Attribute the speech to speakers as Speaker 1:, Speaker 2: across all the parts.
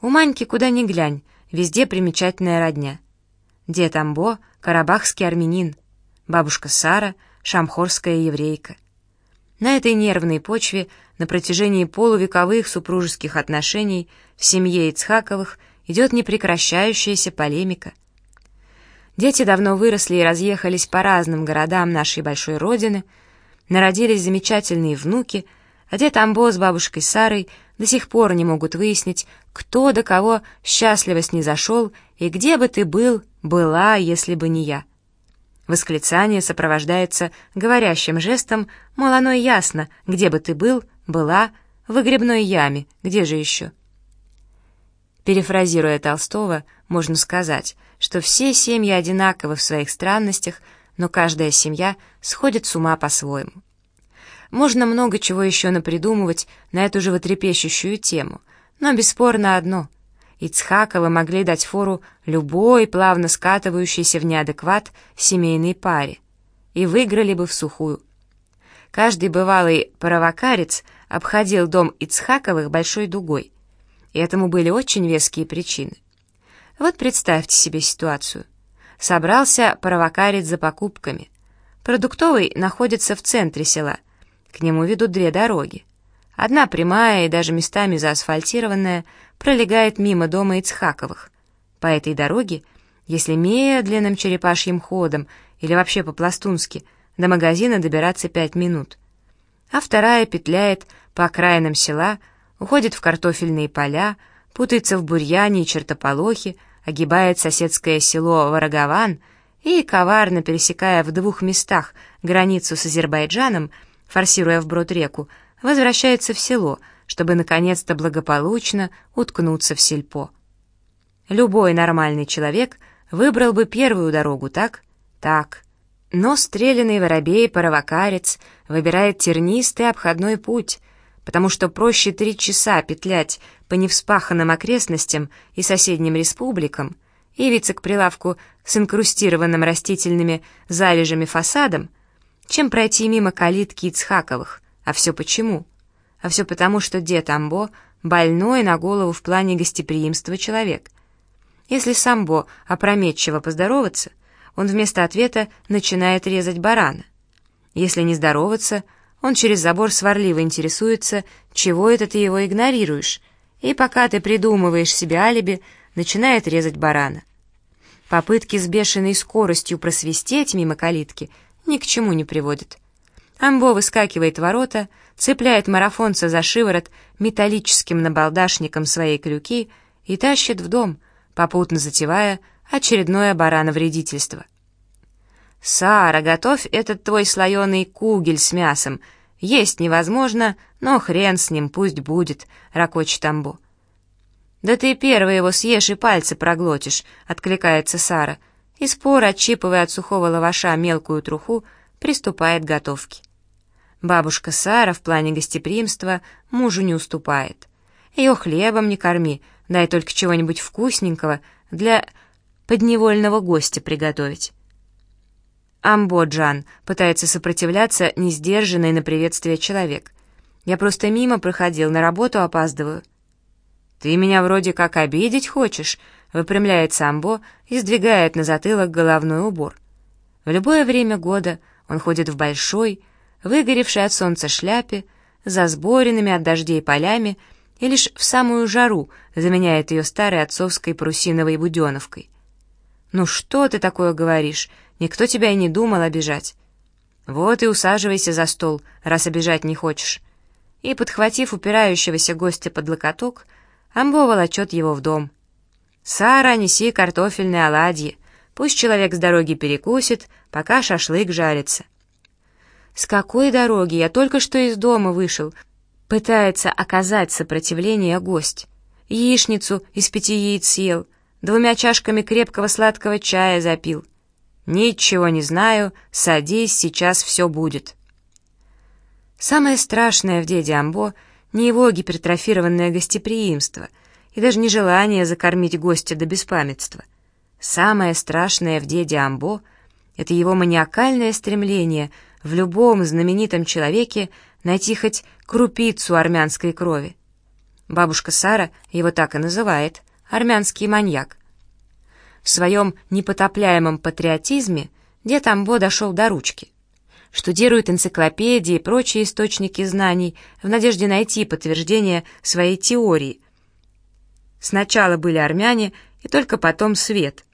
Speaker 1: У Маньки куда ни глянь, везде примечательная родня. Дед Амбо — карабахский армянин, бабушка Сара — шамхорская еврейка. На этой нервной почве на протяжении полувековых супружеских отношений в семье Ицхаковых идет непрекращающаяся полемика. Дети давно выросли и разъехались по разным городам нашей большой родины, народились замечательные внуки, а дед Амбо с бабушкой Сарой до сих пор не могут выяснить, кто до кого счастливо снизошел и где бы ты был, была, если бы не я. Восклицание сопровождается говорящим жестом, мол, оно ясно, где бы ты был, была, в выгребной яме, где же еще? Перефразируя Толстого, можно сказать, что все семьи одинаковы в своих странностях, но каждая семья сходит с ума по-своему. Можно много чего еще напридумывать на эту животрепещущую тему, но бесспорно одно — Ицхаковы могли дать фору любой плавно скатывающейся в неадекват семейной паре и выиграли бы в сухую. Каждый бывалый провокарец обходил дом Ицхаковых большой дугой, и этому были очень веские причины. Вот представьте себе ситуацию. Собрался провокарец за покупками. Продуктовый находится в центре села. К нему ведут две дороги. Одна прямая и даже местами заасфальтированная пролегает мимо дома Ицхаковых. По этой дороге, если медленным черепашьим ходом или вообще по-пластунски, до магазина добираться пять минут. А вторая петляет по окраинам села, уходит в картофельные поля, путается в бурьяне и чертополохе, огибает соседское село Ворогован и, коварно пересекая в двух местах границу с Азербайджаном, форсируя вброд реку, возвращается в село, чтобы наконец-то благополучно уткнуться в сельпо. Любой нормальный человек выбрал бы первую дорогу, так? Так. Но стрелянный воробей-паровокарец выбирает тернистый обходной путь, потому что проще три часа петлять по невспаханным окрестностям и соседним республикам, явиться к прилавку с инкрустированным растительными залежами фасадом, чем пройти мимо калитки Ицхаковых — а все почему? А все потому, что дед Амбо больной на голову в плане гостеприимства человек. Если Самбо опрометчиво поздороваться, он вместо ответа начинает резать барана. Если не здороваться, он через забор сварливо интересуется, чего это ты его игнорируешь, и пока ты придумываешь себе алиби, начинает резать барана. Попытки с бешеной скоростью просвистеть мимо калитки ни к чему не приводят. Амбо выскакивает в ворота, цепляет марафонца за шиворот металлическим набалдашником своей клюки и тащит в дом, попутно затевая очередное барановредительство. «Сара, готовь этот твой слоеный кугель с мясом. Есть невозможно, но хрен с ним, пусть будет», — ракочет Амбо. «Да ты первый его съешь и пальцы проглотишь», — откликается Сара, и спор, отщипывая от сухого лаваша мелкую труху, приступает к готовке. Бабушка Сара в плане гостеприимства мужу не уступает. Ее хлебом не корми, дай только чего-нибудь вкусненького для подневольного гостя приготовить. Амбоджан пытается сопротивляться несдержанный на приветствие человек. Я просто мимо проходил, на работу опаздываю. «Ты меня вроде как обидеть хочешь?» — выпрямляется Амбо и сдвигает на затылок головной убор. В любое время года он ходит в большой, выгоревшей от солнца шляпе, засборенными от дождей полями и лишь в самую жару заменяет ее старой отцовской парусиновой буденовкой. «Ну что ты такое говоришь? Никто тебя и не думал обижать». «Вот и усаживайся за стол, раз обижать не хочешь». И, подхватив упирающегося гостя под локоток, Амбо волочет его в дом. «Сара, неси картофельные оладьи. Пусть человек с дороги перекусит, пока шашлык жарится». «С какой дороги? Я только что из дома вышел». Пытается оказать сопротивление гость. Яичницу из пяти яиц съел, двумя чашками крепкого сладкого чая запил. «Ничего не знаю, садись, сейчас все будет». Самое страшное в деде Амбо не его гипертрофированное гостеприимство и даже не желание закормить гостя до беспамятства. Самое страшное в деде Амбо — это его маниакальное стремление — в любом знаменитом человеке найти хоть крупицу армянской крови. Бабушка Сара его так и называет — армянский маньяк. В своем непотопляемом патриотизме дед Амбо дошел до ручки. Штудирует энциклопедии и прочие источники знаний в надежде найти подтверждение своей теории. Сначала были армяне, и только потом свет.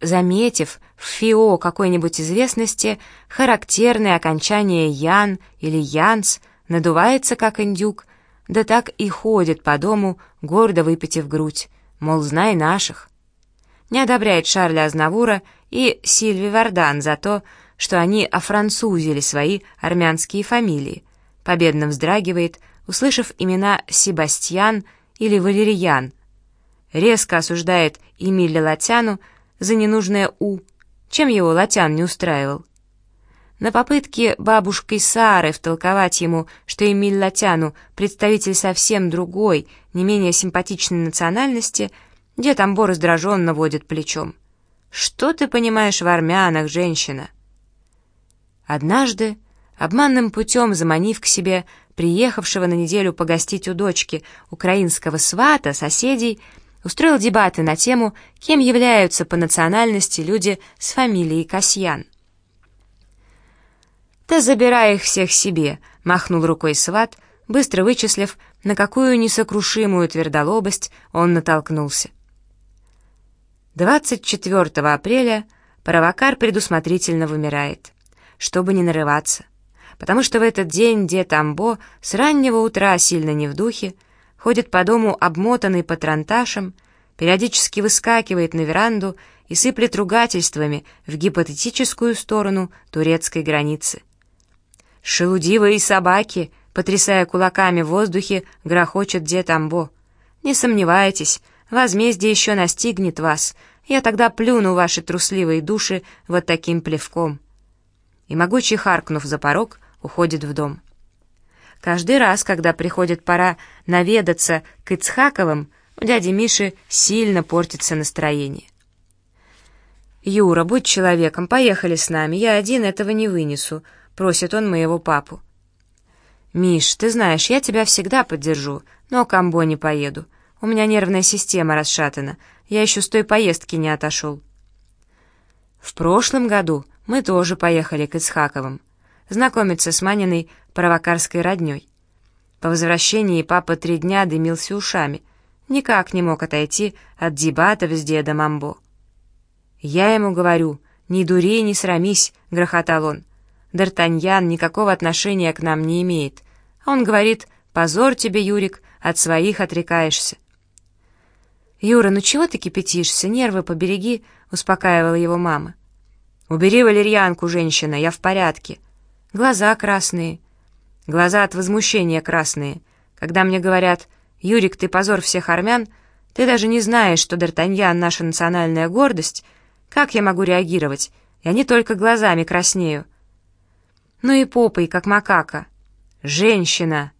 Speaker 1: Заметив в фио какой-нибудь известности характерное окончание «ян» или «янс», надувается как индюк, да так и ходит по дому, гордо выпитив грудь, мол, знай наших. Не одобряет Шарля Азнавура и Сильви Вардан за то, что они офранцузили свои армянские фамилии, победно вздрагивает, услышав имена Себастьян или Валерьян, резко осуждает Эмиля Латяну за ненужное «у», чем его Латян не устраивал. На попытке бабушкой Сары втолковать ему, что Эмиль Латяну представитель совсем другой, не менее симпатичной национальности, дед Амбо раздраженно водит плечом. «Что ты понимаешь в армянах, женщина?» Однажды, обманным путем заманив к себе приехавшего на неделю погостить у дочки украинского свата, соседей, устроил дебаты на тему, кем являются по национальности люди с фамилией Касьян. «Да забирай их всех себе», — махнул рукой сват, быстро вычислив, на какую несокрушимую твердолобость он натолкнулся. 24 апреля Паровакар предусмотрительно вымирает, чтобы не нарываться, потому что в этот день дед Амбо с раннего утра сильно не в духе, ходит по дому обмотанный патронташем, периодически выскакивает на веранду и сыплет ругательствами в гипотетическую сторону турецкой границы. «Шелудивые собаки!» — потрясая кулаками в воздухе, грохочет дед Амбо. «Не сомневайтесь, возмездие еще настигнет вас. Я тогда плюну ваши трусливые души вот таким плевком». И могучий харкнув за порог, уходит в дом. Каждый раз, когда приходит пора наведаться к Ицхаковым, у дяди Миши сильно портится настроение. «Юра, будь человеком, поехали с нами, я один этого не вынесу», — просит он моего папу. «Миш, ты знаешь, я тебя всегда поддержу, но к Амбо не поеду. У меня нервная система расшатана, я еще с той поездки не отошел». В прошлом году мы тоже поехали к Ицхаковым, знакомиться с Маниной провокарской родней. По возвращении папа три дня дымился ушами, никак не мог отойти от дебатов с дедом Амбо. «Я ему говорю, не дури, не срамись», — грохотал он. Д'Артаньян никакого отношения к нам не имеет. А он говорит, позор тебе, Юрик, от своих отрекаешься. «Юра, ну чего ты кипятишься? Нервы побереги», — успокаивала его мама. «Убери валерьянку, женщина, я в порядке. Глаза красные. Глаза от возмущения красные. Когда мне говорят, «Юрик, ты позор всех армян», ты даже не знаешь, что Д'Артаньян — наша национальная гордость. Как я могу реагировать? Я не только глазами краснею, ну и попой, как макака. Женщина!»